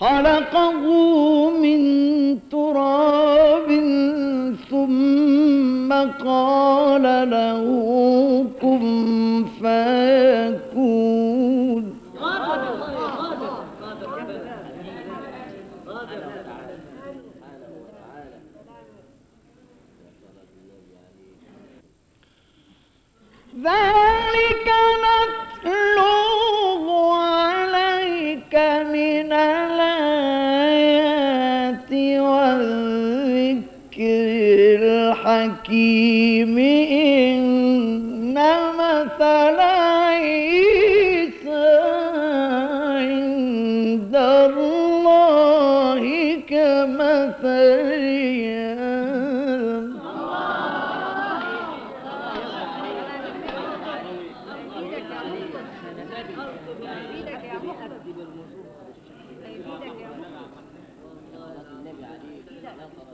خلقه من تراب ثم قال له كن فيكون. ذلك الحكيم إن مثل عيسى عند الله كمثل آدم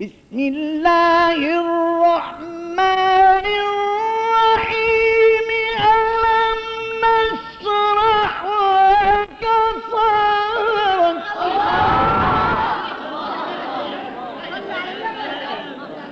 بسم الله الرحمن